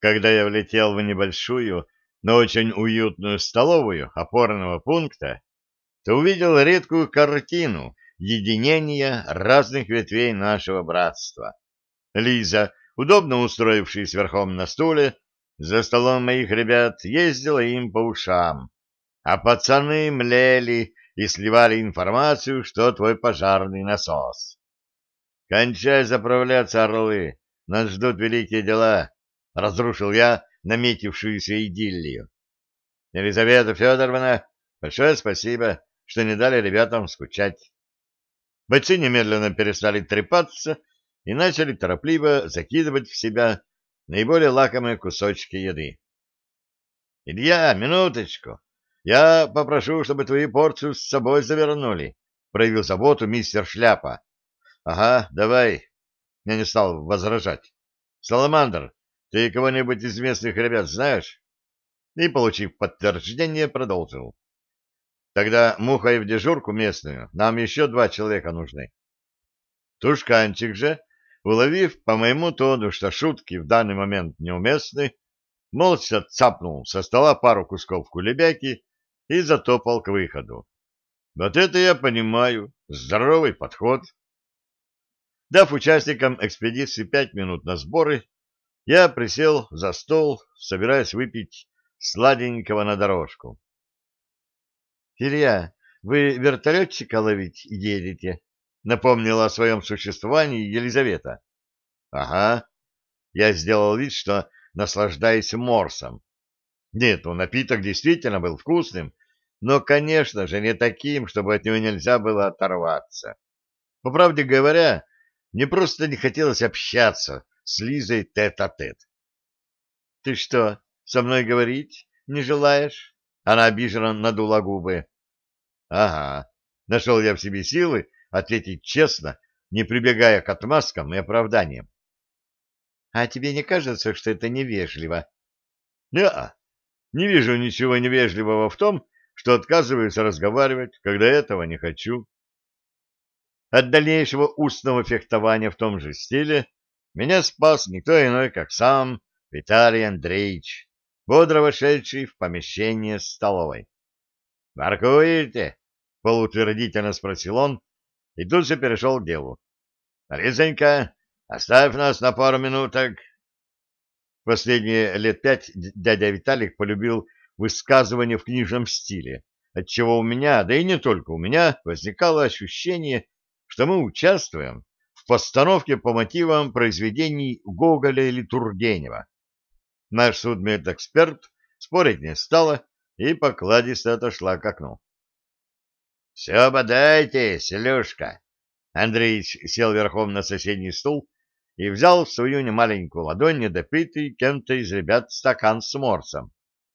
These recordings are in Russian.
Когда я влетел в небольшую, но очень уютную столовую опорного пункта, то увидел редкую картину единения разных ветвей нашего братства. Лиза, удобно устроившись верхом на стуле, за столом моих ребят ездила им по ушам, а пацаны млели и сливали информацию, что твой пожарный насос. «Кончай заправляться, орлы, нас ждут великие дела», — разрушил я наметившуюся идиллию. «Елизавета Федоровна, большое спасибо, что не дали ребятам скучать». Бойцы немедленно перестали трепаться и начали торопливо закидывать в себя наиболее лакомые кусочки еды. — Илья, минуточку. Я попрошу, чтобы твою порцию с собой завернули, — проявил заботу мистер Шляпа. — Ага, давай. Я не стал возражать. — Саламандр, ты кого-нибудь из местных ребят знаешь? И, получив подтверждение, продолжил. Тогда мухой в дежурку местную нам еще два человека нужны. Тушканчик же уловив по моему тону, что шутки в данный момент неуместны, молча цапнул со стола пару кусков кулебяки и затопал к выходу. Вот это я понимаю, здоровый подход. Дав участникам экспедиции пять минут на сборы, я присел за стол, собираясь выпить сладенького на дорожку. — Илья, вы вертолетчика ловить едете? напомнила о своем существовании Елизавета. — Ага. Я сделал вид, что наслаждаюсь морсом. Нет, ну напиток действительно был вкусным, но, конечно же, не таким, чтобы от него нельзя было оторваться. По правде говоря, мне просто не хотелось общаться с Лизой тет-а-тет. -тет. — Ты что, со мной говорить не желаешь? Она обиженно надула губы. — Ага. Нашел я в себе силы ответить честно, не прибегая к отмазкам и оправданиям. — А тебе не кажется, что это невежливо? — Не, не вижу ничего невежливого в том, что отказываюсь разговаривать, когда этого не хочу. От дальнейшего устного фехтования в том же стиле меня спас никто иной, как сам Виталий Андреевич, бодро вошедший в помещение столовой. «Воркуете?» — полутвердительно спросил он, и тут же перешел к делу. — Лизонька, оставь нас на пару минуток. Последние лет пять дядя Виталик полюбил высказывания в книжном стиле, отчего у меня, да и не только у меня, возникало ощущение, что мы участвуем в постановке по мотивам произведений Гоголя или Тургенева. Наш судмедэксперт спорить не стала и покладисто отошла к окну. Все бодайтесь, Илюшка. Андреич сел верхом на соседний стул и взял в свою немаленькую ладонь недопитый кем-то из ребят стакан с морсом.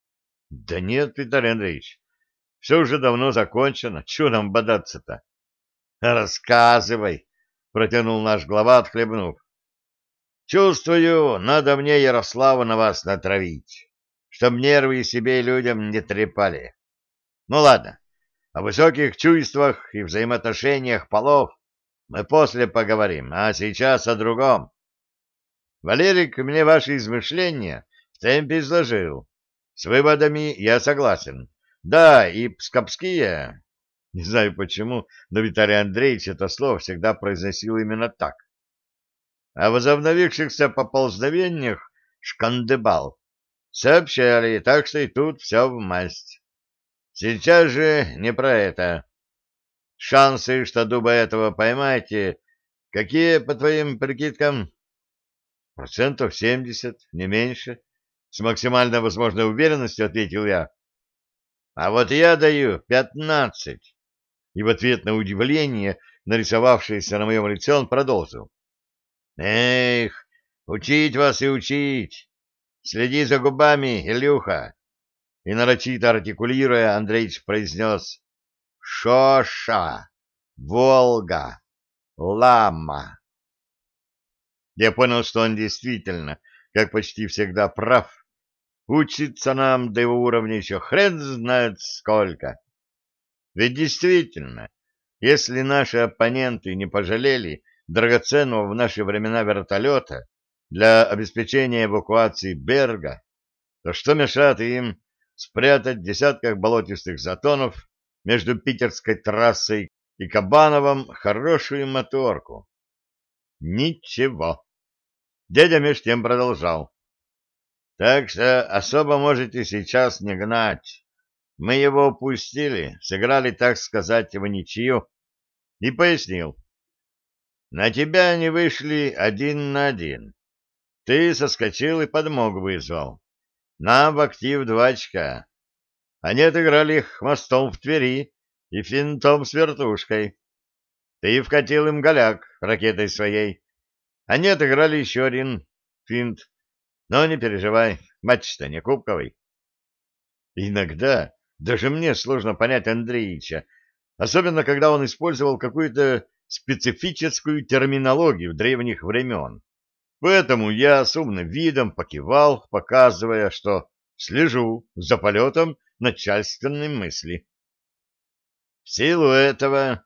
— Да нет, Виталий Андреевич, все уже давно закончено. Чего нам бодаться-то? — Рассказывай, — протянул наш глава, отхлебнув. — Чувствую, надо мне Ярослава на вас натравить, чтоб нервы себе и людям не трепали. Ну ладно, о высоких чувствах и взаимоотношениях полов мы после поговорим, а сейчас о другом. Валерик мне ваши измышления в темпе изложил. С выводами я согласен. Да, и пскопские... Не знаю почему, но Виталий Андреевич это слово всегда произносил именно так. О возобновившихся поползновениях Шкандебал сообщали, так что и тут все в масть. Сейчас же не про это. Шансы, что дуба этого поймаете, какие, по твоим прикидкам? Процентов семьдесят, не меньше. С максимально возможной уверенностью ответил я. А вот я даю пятнадцать. И в ответ на удивление, нарисовавшееся на моем лице, он продолжил. Эх, учить вас и учить. Следи за губами, Илюха и нарочито артикулируя, Андреич произнес «Шоша! Волга! Лама!» Я понял, что он действительно, как почти всегда, прав. Учиться нам до его уровня еще хрен знает сколько. Ведь действительно, если наши оппоненты не пожалели драгоценного в наши времена вертолета, для обеспечения эвакуации Берга, то что мешает им спрятать в десятках болотистых затонов между питерской трассой и Кабановым хорошую моторку? Ничего. Дядя меж тем продолжал. Так что особо можете сейчас не гнать. Мы его упустили, сыграли, так сказать, в ничью. И пояснил. На тебя они вышли один на один. Ты соскочил и подмог вызвал. Нам в актив два очка. Они отыграли их хвостом в Твери и финтом с вертушкой. Ты вкатил им голяк ракетой своей. Они отыграли еще один финт. Но не переживай, матч-то не кубковый. Иногда даже мне сложно понять Андреевича, особенно когда он использовал какую-то специфическую терминологию древних времен. Поэтому я с умным видом покивал, показывая, что слежу за полетом начальственной мысли. В силу этого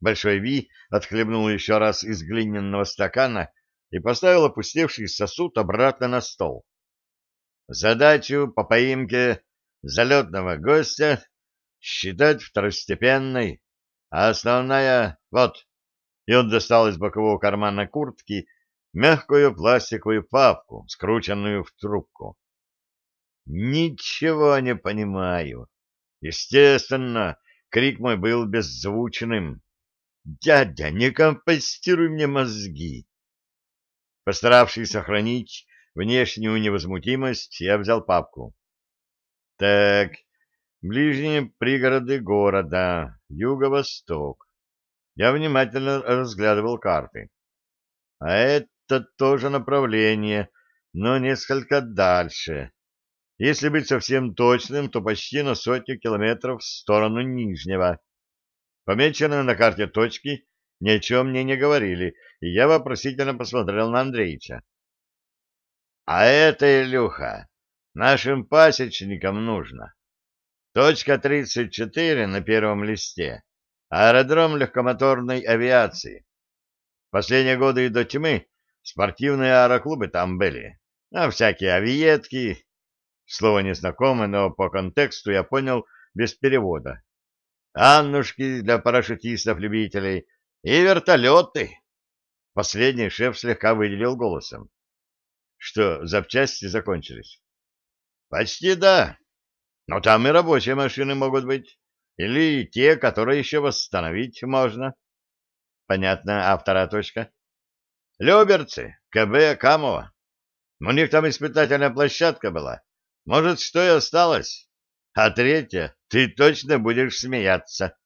Большой Ви отхлебнул еще раз из глиняного стакана и поставил опустевший сосуд обратно на стол. Задачу по поимке залетного гостя считать второстепенной, а основная — вот. И он достал из бокового кармана куртки мягкую пластиковую папку, скрученную в трубку. Ничего не понимаю. Естественно, крик мой был беззвучным. «Дядя, не компостируй мне мозги!» Постаравшись сохранить внешнюю невозмутимость, я взял папку. «Так, ближние пригороды города, юго-восток». Я внимательно разглядывал карты. А это тоже направление, но несколько дальше. Если быть совсем точным, то почти на сотню километров в сторону Нижнего. Помеченные на карте точки ни о чем мне не говорили, и я вопросительно посмотрел на Андреича. — А это, Илюха, нашим пасечникам нужно. Точка 34 на первом листе. Аэродром легкомоторной авиации. Последние годы и до тьмы Спортивные аэроклубы там были, а всякие авиетки. Слово незнакомое, но по контексту я понял без перевода. Аннушки для парашютистов-любителей и вертолеты. Последний шеф слегка выделил голосом. Что, запчасти закончились? Почти да. Но там и рабочие машины могут быть. Или те, которые еще восстановить можно. Понятно, а вторая точка? Люберцы, КБ Камова. У них там испытательная площадка была. Может, что и осталось. А третья, ты точно будешь смеяться.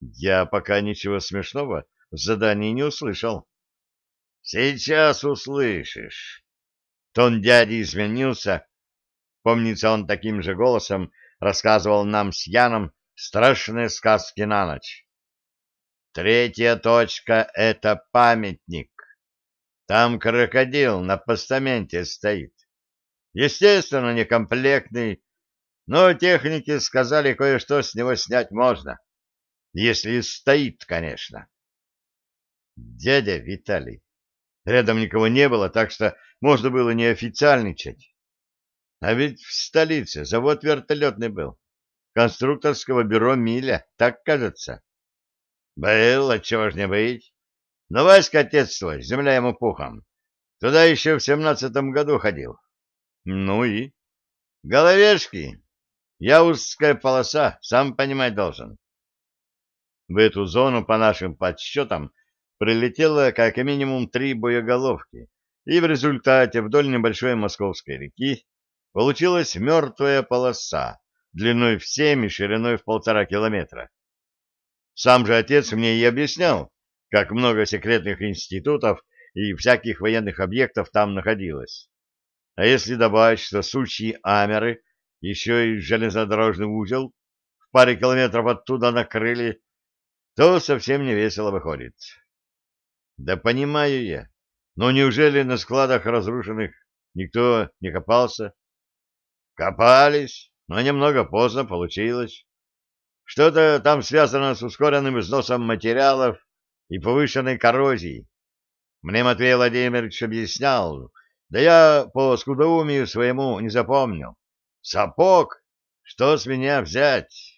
Я пока ничего смешного в задании не услышал. Сейчас услышишь. Тон дяди изменился. Помнится, он таким же голосом рассказывал нам с Яном страшные сказки на ночь. Третья точка — это памятник. Там крокодил на постаменте стоит. Естественно, некомплектный, но техники сказали, кое-что с него снять можно. Если стоит, конечно. Дядя Виталий. Рядом никого не было, так что можно было не официальничать. А ведь в столице завод вертолетный был. Конструкторского бюро «Миля», так кажется. Был, отчего ж не быть. Но Васька отец свой, земля ему пухом. Туда еще в семнадцатом году ходил. Ну и? Головешки. Я узкая полоса, сам понимать должен. В эту зону, по нашим подсчетам, прилетело как минимум три боеголовки, и в результате вдоль небольшой московской реки получилась мертвая полоса длиной в семь и шириной в полтора километра. Сам же отец мне и объяснял, как много секретных институтов и всяких военных объектов там находилось. А если добавить, что сучьи амеры еще и железнодорожный узел в паре километров оттуда накрыли, то совсем не весело выходит. Да понимаю я, но неужели на складах разрушенных никто не копался? Копались, но немного поздно получилось. Что-то там связано с ускоренным износом материалов и повышенной коррозией. Мне Матвей Владимирович объяснял, да я по скудоумию своему не запомнил. Сапог, что с меня взять?